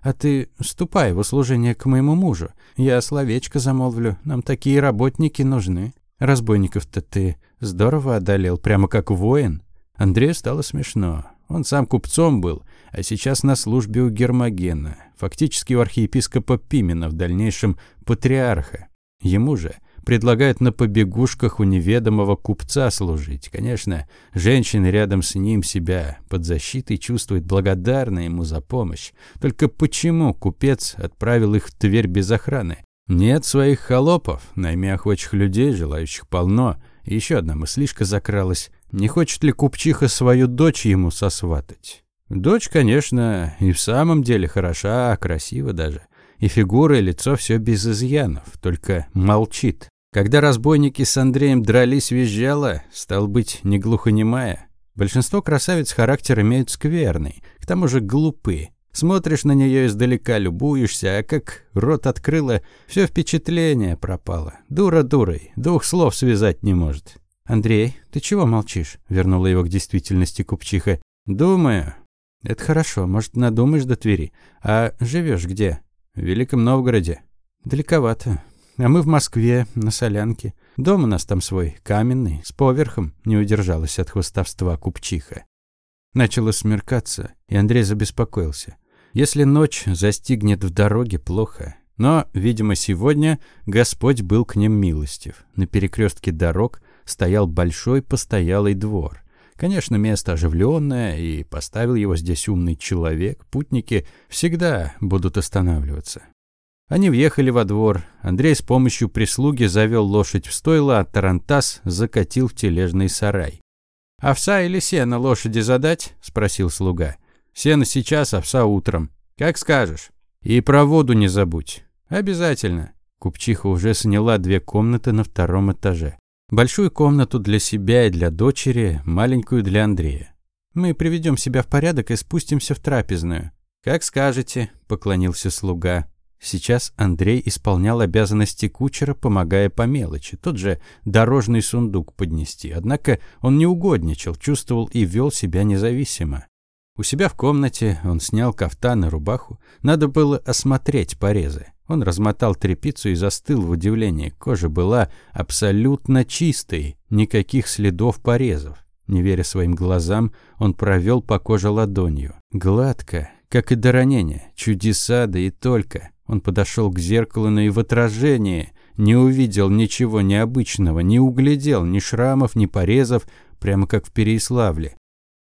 А ты ступай в услужение к моему мужу. Я словечко замолвлю, нам такие работники нужны. Разбойников-то ты здорово одолел, прямо как воин. Андрею стало смешно. Он сам купцом был, а сейчас на службе у Гермогена, фактически у архиепископа Пимена, в дальнейшем патриарха. Ему же предлагают на побегушках у неведомого купца служить. Конечно, женщины рядом с ним себя под защитой чувствуют благодарны ему за помощь. Только почему купец отправил их в Тверь без охраны? Нет своих холопов, найми охочих людей, желающих полно. И еще одна мыслишка закралась. Не хочет ли купчиха свою дочь ему сосватать? Дочь, конечно, и в самом деле хороша, красива даже. И фигура, и лицо все без изъянов, только молчит. Когда разбойники с Андреем дрались, визжала, стал быть, не глухонемая. Большинство красавиц характер имеют скверный, к тому же глупы. Смотришь на нее издалека, любуешься, а как рот открыла, все впечатление пропало. Дура дурой, двух слов связать не может. «Андрей, ты чего молчишь?» – вернула его к действительности купчиха. «Думаю». «Это хорошо, может, надумаешь до Твери. А живешь где?» «В Великом Новгороде». «Далековато. А мы в Москве, на Солянке. Дом у нас там свой, каменный, с поверхом, не удержалась от хвостовства купчиха. Начало смеркаться, и Андрей забеспокоился. Если ночь застигнет в дороге, плохо. Но, видимо, сегодня Господь был к ним милостив. На перекрестке дорог стоял большой постоялый двор. Конечно, место оживленное, и поставил его здесь умный человек. Путники всегда будут останавливаться. Они въехали во двор. Андрей с помощью прислуги завел лошадь в стойло, а Тарантас закатил в тележный сарай. «Овса или сено лошади задать?» – спросил слуга. «Сено сейчас, овса утром. Как скажешь. И про воду не забудь. Обязательно». Купчиха уже сняла две комнаты на втором этаже. Большую комнату для себя и для дочери, маленькую для Андрея. «Мы приведем себя в порядок и спустимся в трапезную». «Как скажете», – поклонился слуга. Сейчас Андрей исполнял обязанности кучера, помогая по мелочи, тот же дорожный сундук поднести. Однако он не угодничал, чувствовал и вел себя независимо. У себя в комнате он снял кафтан и рубаху. Надо было осмотреть порезы. Он размотал тряпицу и застыл в удивлении. Кожа была абсолютно чистой, никаких следов порезов. Не веря своим глазам, он провел по коже ладонью. Гладко, как и до ранения. Чудеса, да и только. Он подошел к зеркалу, но и в отражении не увидел ничего необычного, не углядел ни шрамов, ни порезов, прямо как в Переиславле.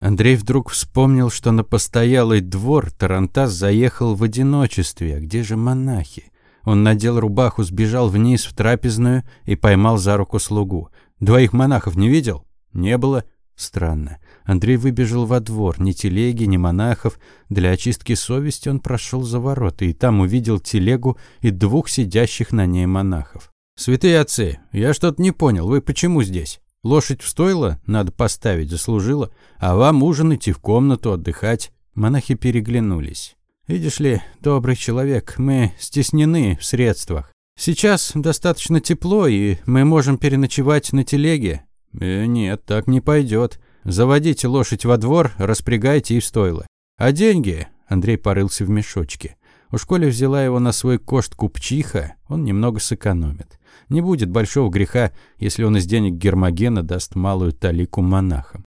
Андрей вдруг вспомнил, что на постоялый двор Тарантас заехал в одиночестве. А где же монахи? Он надел рубаху, сбежал вниз в трапезную и поймал за руку слугу. Двоих монахов не видел? Не было. Странно. Андрей выбежал во двор, ни телеги, ни монахов. Для очистки совести он прошел за ворота и там увидел телегу и двух сидящих на ней монахов. «Святые отцы, я что-то не понял, вы почему здесь? Лошадь в надо поставить, заслужила, а вам ужин идти в комнату отдыхать». Монахи переглянулись. «Видишь ли, добрый человек, мы стеснены в средствах. Сейчас достаточно тепло, и мы можем переночевать на телеге». «Э, «Нет, так не пойдет. Заводите лошадь во двор, распрягайте и в стойло. А деньги?» Андрей порылся в мешочке. У школе взяла его на свой кошт купчиха, он немного сэкономит. Не будет большого греха, если он из денег Гермогена даст малую талику монахам.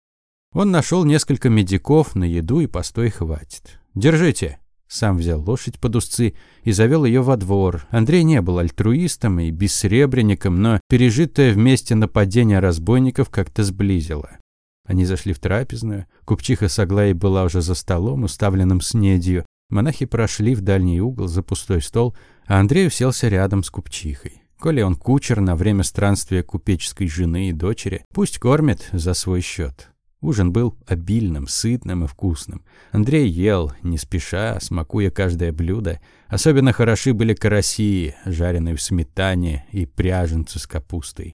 Он нашел несколько медиков, на еду и постой хватит. «Держите!» Сам взял лошадь под узцы и завел ее во двор. Андрей не был альтруистом и бессребренником, но пережитое вместе нападение разбойников как-то сблизило. Они зашли в трапезную. Купчиха с Аглаей была уже за столом, уставленным снедью. Монахи прошли в дальний угол за пустой стол, а Андрей уселся рядом с купчихой. Коли он кучер на время странствия купеческой жены и дочери, пусть кормит за свой счет. Ужин был обильным, сытным и вкусным. Андрей ел, не спеша, смакуя каждое блюдо. Особенно хороши были караси, жареные в сметане, и пряженцы с капустой.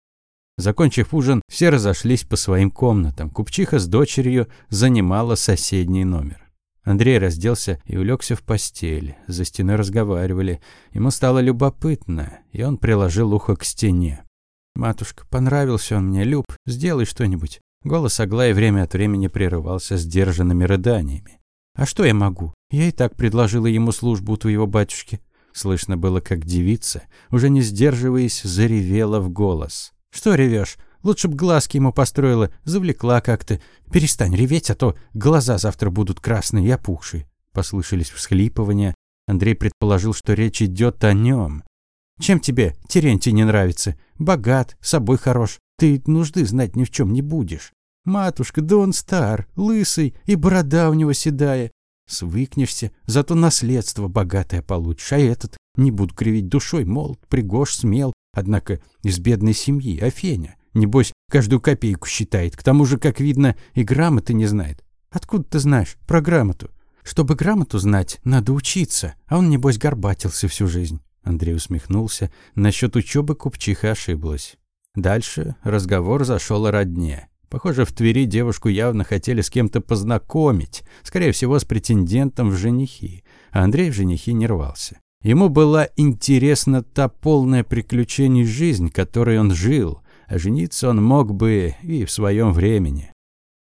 Закончив ужин, все разошлись по своим комнатам. Купчиха с дочерью занимала соседний номер. Андрей разделся и улегся в постель. За стеной разговаривали. Ему стало любопытно, и он приложил ухо к стене. «Матушка, понравился он мне, Люб, сделай что-нибудь». Голос Аглаи время от времени прерывался сдержанными рыданиями. «А что я могу? Я и так предложила ему службу у твоего батюшки». Слышно было, как девица, уже не сдерживаясь, заревела в голос. «Что ревешь? Лучше б глазки ему построила, завлекла как-то. Перестань реветь, а то глаза завтра будут красные и опухшие». Послышались всхлипывания. Андрей предположил, что речь идет о нем. «Чем тебе Терентий не нравится? Богат, собой хорош. Ты нужды знать ни в чем не будешь. Матушка, да он стар, лысый, и борода у него седая. Свыкнешься, зато наследство богатое получишь, а этот, не буду кривить душой, молод, пригож, смел, однако из бедной семьи, а Феня, небось, каждую копейку считает, к тому же, как видно, и грамоты не знает. Откуда ты знаешь про грамоту? Чтобы грамоту знать, надо учиться, а он, небось, горбатился всю жизнь. Андрей усмехнулся. Насчет учебы купчиха ошиблась. Дальше разговор зашел о родне. Похоже, в Твери девушку явно хотели с кем-то познакомить, скорее всего, с претендентом в женихи. А Андрей в женихи не рвался. Ему была интересна та полная приключений жизнь, которой он жил, а жениться он мог бы и в своем времени.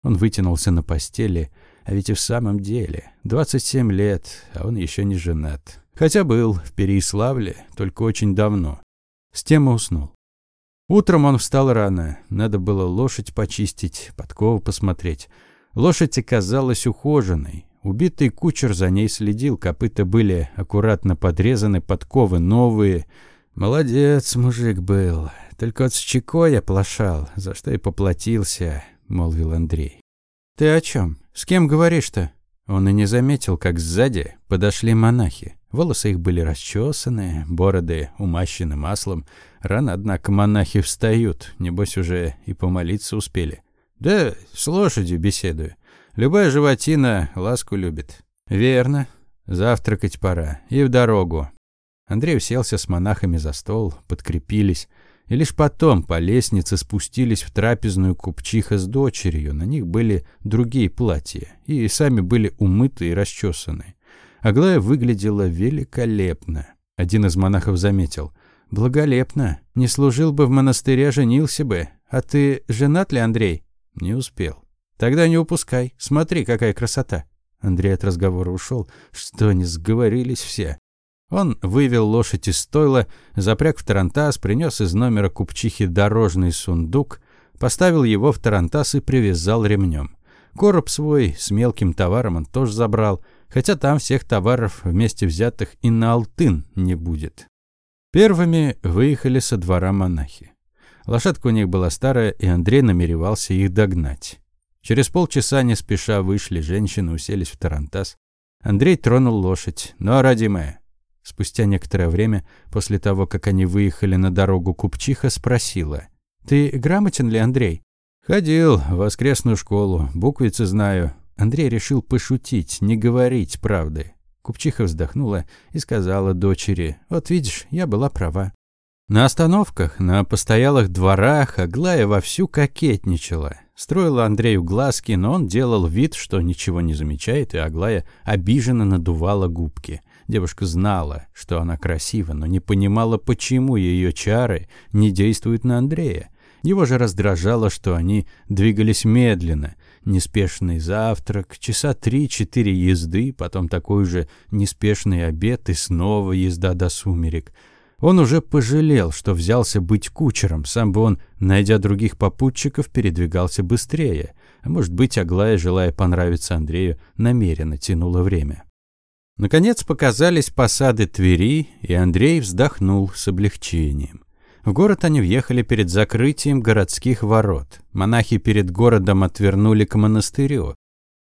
Он вытянулся на постели, а ведь и в самом деле 27 лет, а он еще не женат. Хотя был в Переиславле, только очень давно. С тем и уснул. Утром он встал рано. Надо было лошадь почистить, подкову посмотреть. Лошадь оказалась ухоженной. Убитый кучер за ней следил, копыта были аккуратно подрезаны, подковы новые. Молодец, мужик был. Только вот с чекой оплошал, за что и поплатился, молвил Андрей. Ты о чем? С кем говоришь-то? Он и не заметил, как сзади подошли монахи. Волосы их были расчесаны, бороды умащены маслом. Рано, однако, монахи встают, небось уже и помолиться успели. Да, с лошадью беседую. Любая животина ласку любит. Верно. Завтракать пора. И в дорогу. Андрей уселся с монахами за стол, подкрепились. И лишь потом по лестнице спустились в трапезную купчиха с дочерью. На них были другие платья. И сами были умыты и расчесаны. Аглая выглядела великолепно. Один из монахов заметил. «Благолепно. Не служил бы в монастыре, женился бы. А ты женат ли, Андрей?» «Не успел». «Тогда не упускай. Смотри, какая красота». Андрей от разговора ушел. Что они сговорились все. Он вывел лошадь из стойла, запряг в тарантас, принес из номера купчихи дорожный сундук, поставил его в тарантас и привязал ремнем. Короб свой с мелким товаром он тоже забрал – хотя там всех товаров вместе взятых и на алтын не будет. Первыми выехали со двора монахи. Лошадка у них была старая, и Андрей намеревался их догнать. Через полчаса не спеша вышли женщины, уселись в тарантас. Андрей тронул лошадь. «Ну, а родимая?» Спустя некоторое время, после того, как они выехали на дорогу, купчиха спросила. «Ты грамотен ли, Андрей?» «Ходил в воскресную школу, буквицы знаю. Андрей решил пошутить, не говорить правды. Купчиха вздохнула и сказала дочери, «Вот видишь, я была права». На остановках, на постоялых дворах Аглая вовсю кокетничала. Строила Андрею глазки, но он делал вид, что ничего не замечает, и Аглая обиженно надувала губки. Девушка знала, что она красива, но не понимала, почему ее чары не действуют на Андрея. Его же раздражало, что они двигались медленно, неспешный завтрак, часа три-четыре езды, потом такой же неспешный обед и снова езда до сумерек. Он уже пожалел, что взялся быть кучером, сам бы он, найдя других попутчиков, передвигался быстрее. А может быть, Аглая, желая понравиться Андрею, намеренно тянула время. Наконец показались посады Твери, и Андрей вздохнул с облегчением. В город они въехали перед закрытием городских ворот. Монахи перед городом отвернули к монастырю.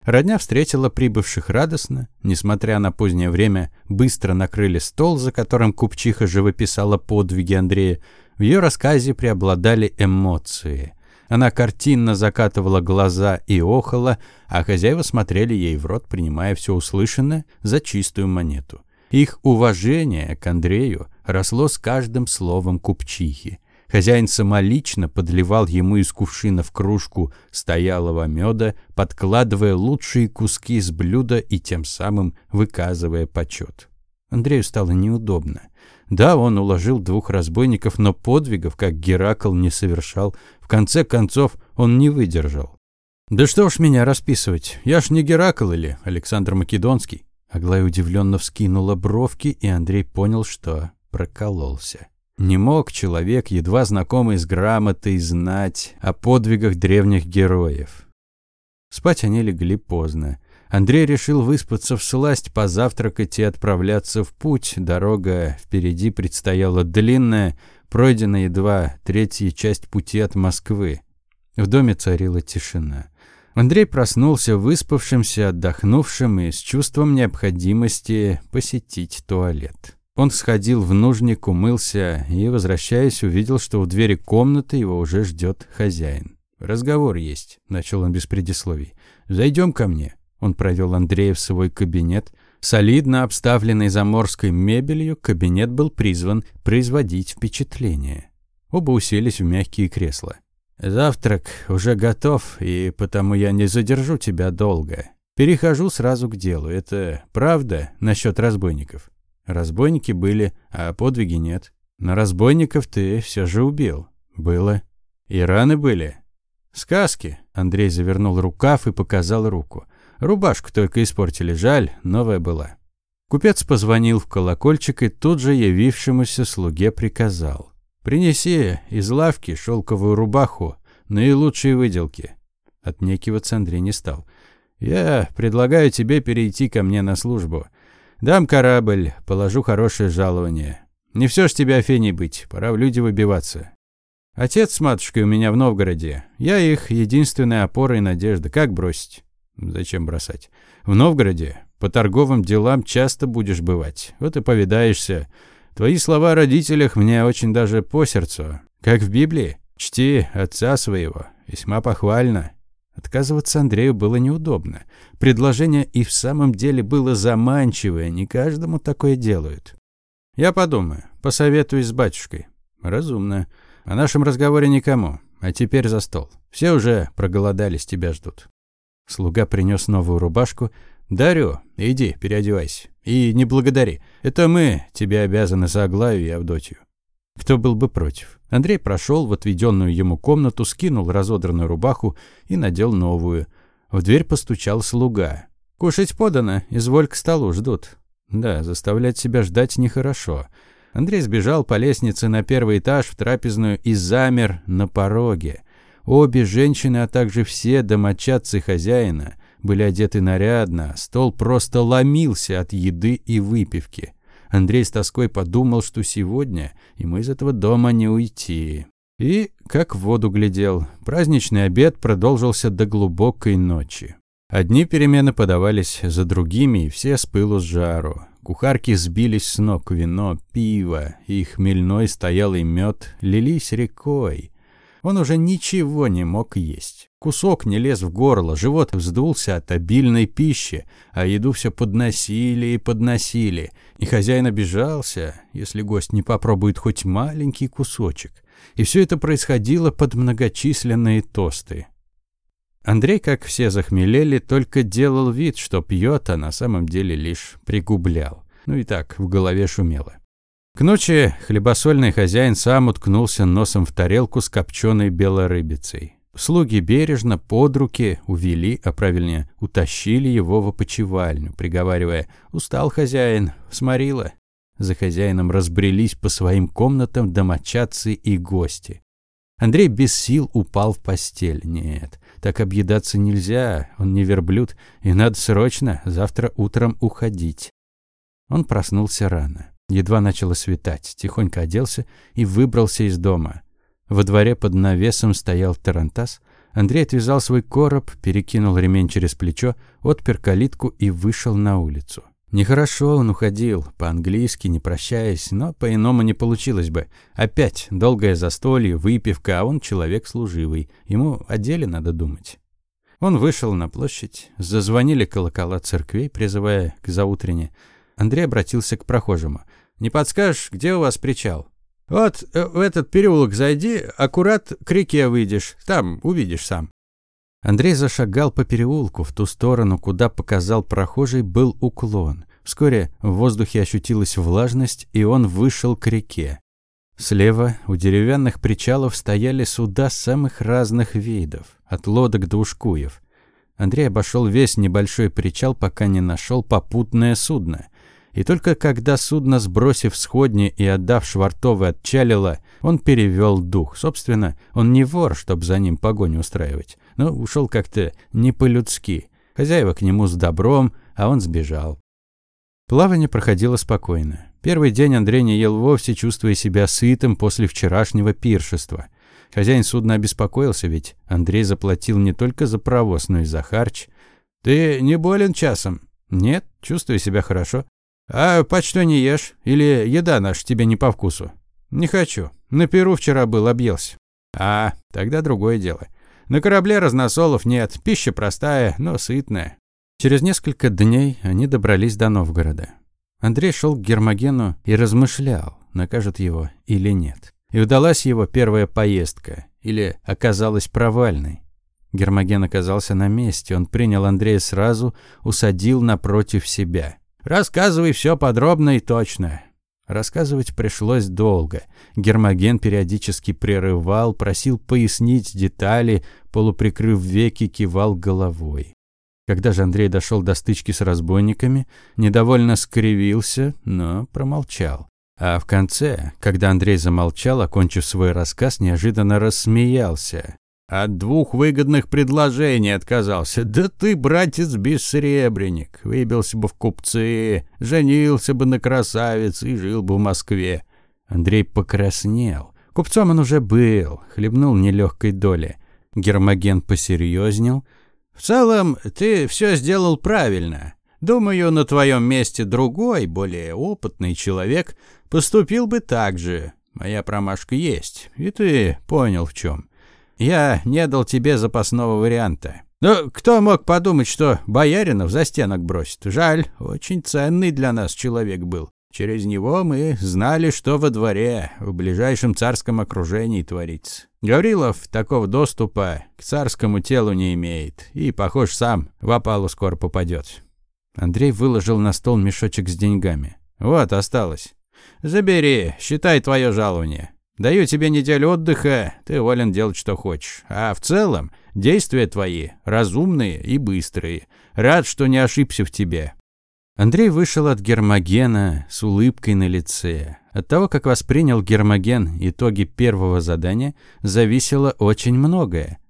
Родня встретила прибывших радостно. Несмотря на позднее время, быстро накрыли стол, за которым купчиха живописала подвиги Андрея. В ее рассказе преобладали эмоции. Она картинно закатывала глаза и охала, а хозяева смотрели ей в рот, принимая все услышанное за чистую монету. Их уважение к Андрею росло с каждым словом купчихи. Хозяин самолично подливал ему из кувшина в кружку стоялого меда, подкладывая лучшие куски с блюда и тем самым выказывая почет. Андрею стало неудобно. Да, он уложил двух разбойников, но подвигов, как Геракл, не совершал. В конце концов, он не выдержал. «Да что уж меня расписывать, я ж не Геракл или Александр Македонский». Аглая удивленно вскинула бровки, и Андрей понял, что прокололся. Не мог человек, едва знакомый с грамотой, знать о подвигах древних героев. Спать они легли поздно. Андрей решил выспаться в сласть, позавтракать и отправляться в путь. Дорога впереди предстояла длинная, пройдена едва третья часть пути от Москвы. В доме царила тишина. Андрей проснулся выспавшимся, отдохнувшим и с чувством необходимости посетить туалет. Он сходил в нужник, умылся и, возвращаясь, увидел, что у двери комнаты его уже ждет хозяин. «Разговор есть», — начал он без предисловий. «Зайдем ко мне». Он провел Андрея в свой кабинет. Солидно обставленный заморской мебелью, кабинет был призван производить впечатление. Оба уселись в мягкие кресла. «Завтрак уже готов, и потому я не задержу тебя долго. Перехожу сразу к делу. Это правда насчет разбойников?» Разбойники были, а подвиги нет. Но разбойников ты все же убил. Было. И раны были. Сказки. Андрей завернул рукав и показал руку. Рубашку только испортили, жаль, новая была. Купец позвонил в колокольчик и тут же явившемуся слуге приказал. «Принеси из лавки шелковую рубаху, наилучшие выделки». Отнекиваться Андрей не стал. «Я предлагаю тебе перейти ко мне на службу. Дам корабль, положу хорошее жалование. Не все ж тебе Афеней быть, пора в люди выбиваться. Отец с матушкой у меня в Новгороде. Я их единственная опора и надежда. Как бросить? Зачем бросать? В Новгороде по торговым делам часто будешь бывать. Вот и повидаешься. Твои слова о родителях мне очень даже по сердцу. Как в Библии. Чти отца своего. Весьма похвально. Отказываться Андрею было неудобно. Предложение и в самом деле было заманчивое, не каждому такое делают. «Я подумаю, посоветуюсь с батюшкой». «Разумно. О нашем разговоре никому. А теперь за стол. Все уже проголодались, тебя ждут». Слуга принес новую рубашку. «Дарю. Иди, переодевайся. И не благодари. Это мы тебе обязаны за Аглаю и Авдотью». Кто был бы против? Андрей прошел в отведенную ему комнату, скинул разодранную рубаху и надел новую. В дверь постучал слуга. «Кушать подано, изволь к столу, ждут». Да, заставлять себя ждать нехорошо. Андрей сбежал по лестнице на первый этаж в трапезную и замер на пороге. Обе женщины, а также все домочадцы хозяина были одеты нарядно, стол просто ломился от еды и выпивки. Андрей с тоской подумал, что сегодня ему из этого дома не уйти. И, как в воду глядел, праздничный обед продолжился до глубокой ночи. Одни перемены подавались за другими, и все с пылу с жару. Кухарки сбились с ног, вино, пиво и хмельной стоялый мед лились рекой. Он уже ничего не мог есть. Кусок не лез в горло, живот вздулся от обильной пищи, а еду все подносили и подносили. И хозяин обижался, если гость не попробует хоть маленький кусочек. И все это происходило под многочисленные тосты. Андрей, как все захмелели, только делал вид, что пьет, а на самом деле лишь пригублял. Ну и так, в голове шумело. К ночи хлебосольный хозяин сам уткнулся носом в тарелку с копченой белой рыбицей. Слуги бережно под руки увели, а правильнее, утащили его в опочивальню, приговаривая «Устал хозяин, сморила». За хозяином разбрелись по своим комнатам домочадцы и гости. Андрей без сил упал в постель. Нет, так объедаться нельзя, он не верблюд, и надо срочно завтра утром уходить. Он проснулся рано. Едва начало светать, тихонько оделся и выбрался из дома. Во дворе под навесом стоял тарантас. Андрей отвязал свой короб, перекинул ремень через плечо, отпер калитку и вышел на улицу. Нехорошо он уходил, по-английски, не прощаясь, но по-иному не получилось бы. Опять долгое застолье, выпивка, а он человек служивый. Ему о деле надо думать. Он вышел на площадь, зазвонили колокола церквей, призывая к заутрене. Андрей обратился к прохожему. «Не подскажешь, где у вас причал?» «Вот э, в этот переулок зайди, аккурат к реке выйдешь, там увидишь сам». Андрей зашагал по переулку. В ту сторону, куда показал прохожий, был уклон. Вскоре в воздухе ощутилась влажность, и он вышел к реке. Слева у деревянных причалов стояли суда самых разных видов, от лодок до ушкуев. Андрей обошел весь небольшой причал, пока не нашел попутное судно. И только когда судно, сбросив сходни и отдав швартовы, отчалило, он перевел дух. Собственно, он не вор, чтобы за ним погоню устраивать но ушел как-то не по-людски. Хозяева к нему с добром, а он сбежал. Плавание проходило спокойно. Первый день Андрей не ел вовсе, чувствуя себя сытым после вчерашнего пиршества. Хозяин судна обеспокоился, ведь Андрей заплатил не только за провоз, но и за харч. «Ты не болен часом?» «Нет, чувствую себя хорошо». «А почто не ешь? Или еда наша тебе не по вкусу?» «Не хочу. На Перу вчера был, объелся». «А, тогда другое дело. На корабле разносолов нет, пища простая, но сытная. Через несколько дней они добрались до Новгорода. Андрей шел к Гермогену и размышлял, накажут его или нет. И удалась его первая поездка, или оказалась провальной. Гермоген оказался на месте, он принял Андрея сразу, усадил напротив себя. «Рассказывай все подробно и точно. Рассказывать пришлось долго. Гермоген периодически прерывал, просил пояснить детали, полуприкрыв веки, кивал головой. Когда же Андрей дошел до стычки с разбойниками, недовольно скривился, но промолчал. А в конце, когда Андрей замолчал, окончив свой рассказ, неожиданно рассмеялся. От двух выгодных предложений отказался. Да ты, братец, бессребренник. Выбился бы в купцы, женился бы на красавице и жил бы в Москве. Андрей покраснел. Купцом он уже был, хлебнул нелегкой доли. Гермоген посерьезнел. В целом, ты все сделал правильно. Думаю, на твоем месте другой, более опытный человек поступил бы так же. Моя промашка есть, и ты понял в чем. Я не дал тебе запасного варианта. Но кто мог подумать, что Бояринов за стенок бросит? Жаль, очень ценный для нас человек был. Через него мы знали, что во дворе, в ближайшем царском окружении творится. Гаврилов такого доступа к царскому телу не имеет, и, похож, сам в опалу скоро попадет. Андрей выложил на стол мешочек с деньгами. «Вот, осталось. Забери, считай твое жалование. Даю тебе неделю отдыха, ты волен делать, что хочешь. А в целом, действия твои разумные и быстрые. Рад, что не ошибся в тебе». Андрей вышел от Гермогена с улыбкой на лице. От того, как воспринял Гермоген итоги первого задания, зависело очень многое.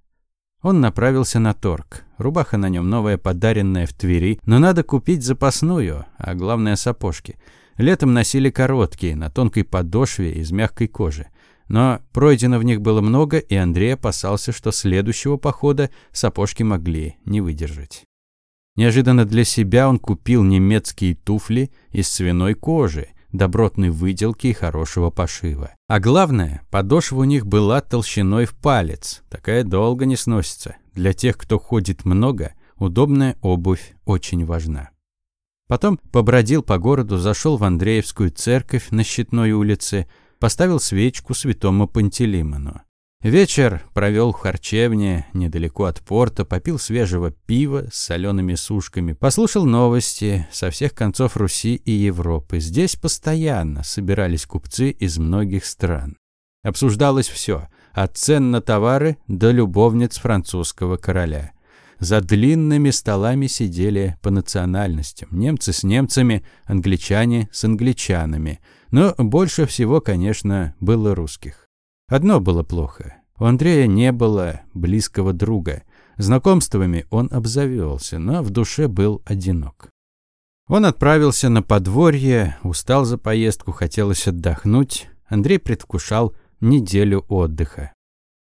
Он направился на торг. Рубаха на нем новая, подаренная в Твери, но надо купить запасную, а главное сапожки. Летом носили короткие, на тонкой подошве из мягкой кожи. Но пройдено в них было много, и Андрей опасался, что следующего похода сапожки могли не выдержать. Неожиданно для себя он купил немецкие туфли из свиной кожи, добротной выделки и хорошего пошива. А главное, подошва у них была толщиной в палец. Такая долго не сносится. Для тех, кто ходит много, удобная обувь очень важна. Потом побродил по городу, зашел в Андреевскую церковь на Щитной улице, поставил свечку святому Пантелеймону. Вечер провел в харчевне, недалеко от порта, попил свежего пива с солеными сушками, послушал новости со всех концов Руси и Европы. Здесь постоянно собирались купцы из многих стран. Обсуждалось все, от цен на товары до любовниц французского короля. За длинными столами сидели по национальностям. Немцы с немцами, англичане с англичанами. Но больше всего, конечно, было русских. Одно было плохо. У Андрея не было близкого друга. Знакомствами он обзавелся, но в душе был одинок. Он отправился на подворье, устал за поездку, хотелось отдохнуть. Андрей предвкушал неделю отдыха.